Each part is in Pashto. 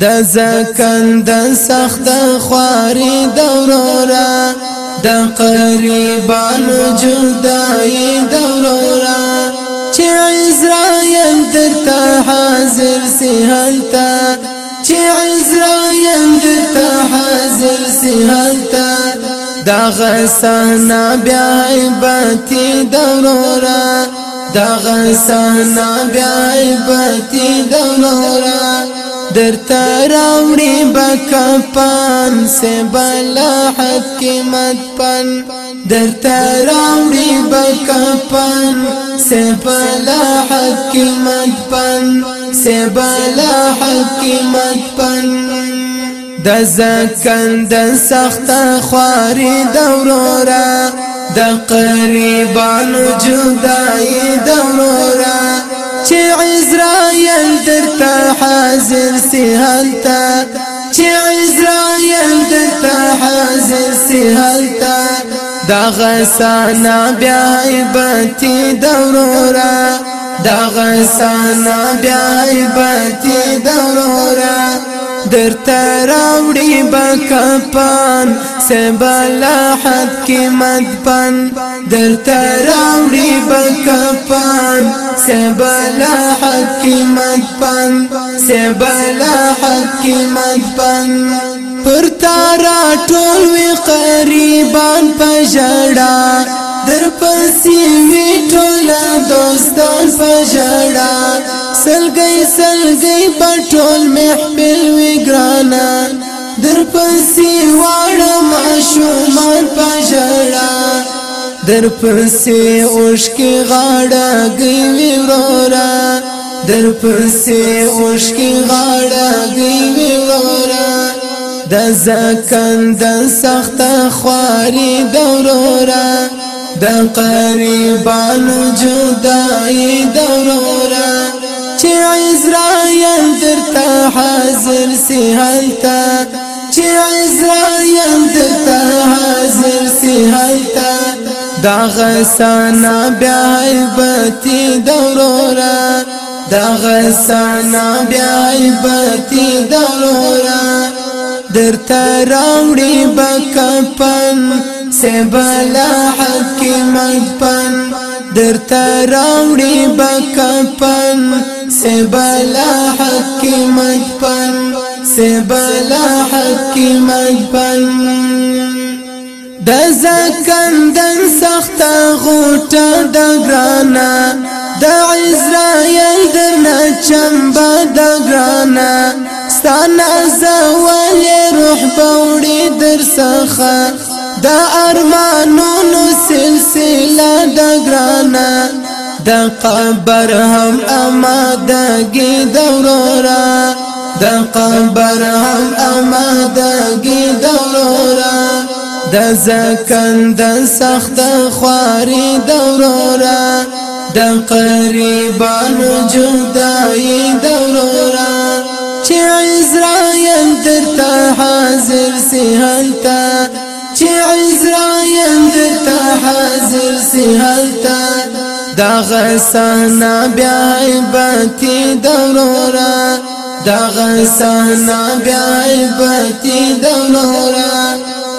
د زکند سخت خواري دورورا د قریبانو جدای دورورا چې عزرایم درته حاضر سهلتا چې عزرایم درته حاضر سهلتا دا غسانا بیا عبتی دورورا دا غسانا بیا عبتی دورورا در تراوڑی بکپان سے بلاحت کی مت پن در تراوڑی بکپان سے بلاحت کی مت پن سے بلاحت کی مت پن د زکن د سخت خواري دورورا د قریبانو جدای دورورا چې عزرائیل درته حاضر سي هلتا چې عزرائیل درته حاضر سي هلتا دا غسانا بیا عبتی دورورا دا غسانا بیا عبتی دورورا در تراوڑی با کپان سبلا حد کی مدبن در تراوڑی با کپان سبلا حد کی مدبن سبلا حد کی مدبن پر تارا ټول وی قریبان پجڑا در پسی وی ټول دوستان پجڑا سلګي سلګي پټول محفل وی ګرانا در پسې واړه ماشومان پژړا در پسې اوش کې غاړه گئی ورورا در پسې اوش کې غاړه گئی ورورا د زکن د سخت خواري دورورا د قریبانو جدای دورورا چې عزرایل درته حاضر سي هلتا چې عزرایل درته حاضر سي هلتا دا غسانا بیا البتی درورا دا غسانا بیا البتی درورا در تراوڑی بکپن سبلا حکی مدپن در تراوڑی بکپن سے بلا حقی مجپن سے بلا حقی مجپن د زکندن سخت غوټه د ګرانا د عزرایل درنا چمبا د ګرانا ستانه زوال روح بوړي در څخه د ارمانونو سلسله د ګرانا د قبر هم امادګي د ورورا د قبر هم امادګي د ورورا د زکند سخت خواري د ورورا د قریبانو جدای د ورورا چې عزرائیل درته حاضر سي هلته چې عزرائیل د تا حاضر سی حالتا دا غسانا بیا عبتی درورا دا غسانا بیا عبتی درورا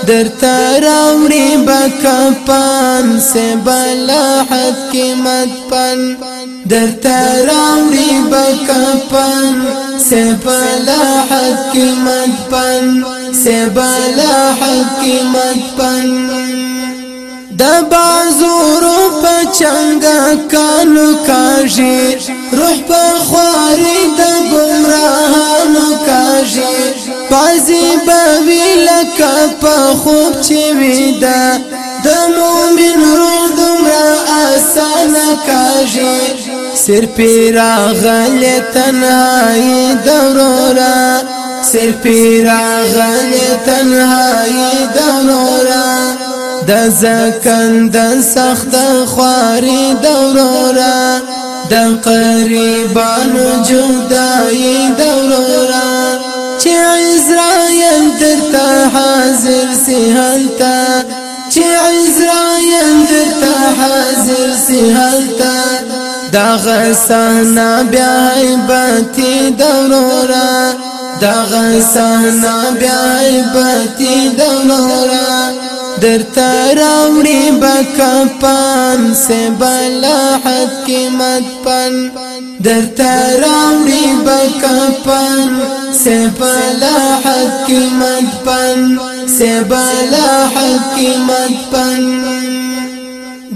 در تراوری بکپان سے بلاحت قیمت پن در تراوری بکپان سے بلاحت قیمت پن سبلا حکمت پن د بازور په چنګ کانو کاږي روح په خواري د گمراهانو کاږي بازي بوي لکه په خوب چې ودا د مؤمن روح دمرا آسان کاږي سر پیرا غلتنای دورورا سر پیرا غلی تنهایی دورورا د زکن د سخت خواری دورورا د قریبانو جدائی دورورا چې عزرائیل درتا حاضر سی حالتا چې عزرائیل درتا حاضر سی حالتا دا غسانا بیا عبتی دورورا دغه سنا بیا عبادتي د مولا در تراوړي بکپان سے بلا حکمت پن در تراوړي بکپان سے بلا حکمت پن سے بلا حکمت پن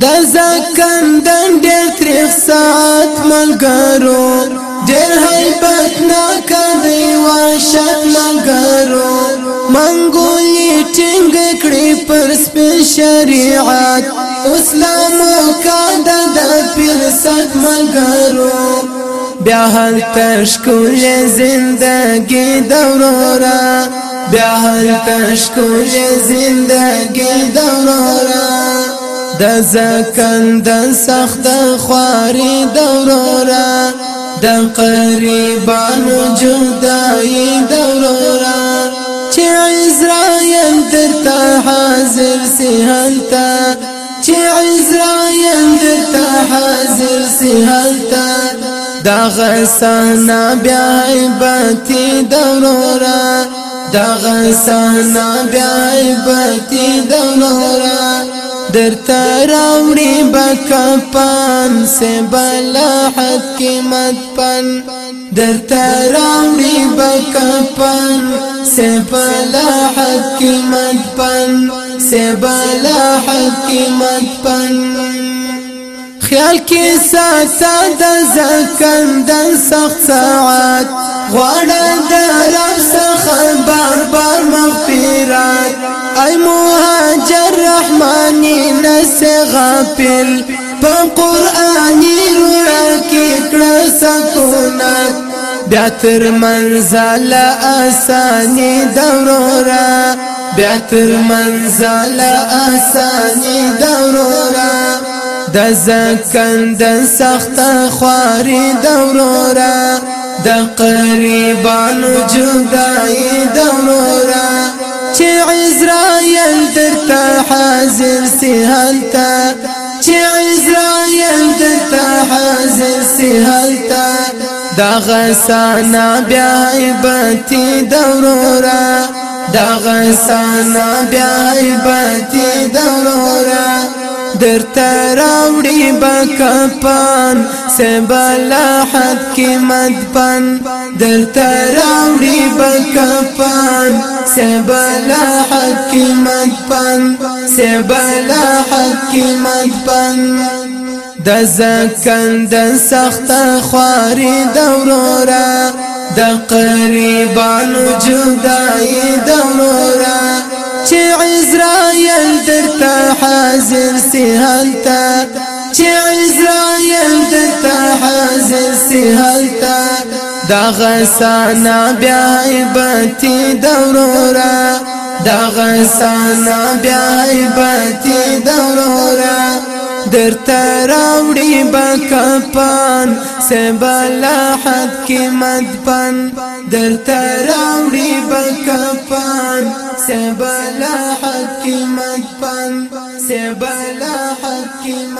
د زکندن ډېر تریخ سات ملګرو ډېر هیبت نه کوي واشت لګرو منګولې ټینګ کړې پر سپین شریعت اسلام کا د پیر سات مګرو بیا هل تشکول زندگی دورورا بیا هل تشکول زندگی دورورا د زکند سخت خواري دورورا د قریبانو جدای دورورا چې عزرائیل درتا حاضر سهلتا چې عزرائیل درتا حاضر سهلتا دا غسانا بیا عبتی دورورا دا غسانا بیا عبتی دورورا در تراوڑی بکپان سے بلاحت کی مت پن در تراوڑی بکپان سے بلاحت کی مت پن سے بلاحت کی مت پن خیال کې ساته د زکن د سخت ساعت غواړه د رب څخه بار بار مغفرات ای موه رحمان نس غافل په قران روح کې کړه سکونت بیا تر منزل آسانی دورورا بیا تر منزل آسانی دورورا د زکند سخت خواري دورورا د قریبانو جدای دورورا چې عزرائیل چرتا حاضر سی حالتا چه عزرائیل دتا حاضر سی حالتا دا غسانا بیا عبتی دورورا دا غسانا بیا عبتی دورورا در تراوڑی با کپان سبلا حد کی مدبن دلتا راوڑی بکپان سبلا حکیمت پن سبلا حکیمت پن د زکن د سخت خواري دورورا د قریبانو جدای دورورا عزرائیل در تا حاضر سهلتا عزرائیل در تا حاضر تا دا غسانا بیا عبتی دورورا دا غسانا بیا عبتی دورورا در تراوڑی با کپان سے بلاحت کی مدپن در تراوڑی با کپان سے بلاحت کی مدپن سے بلاحت کی مدپن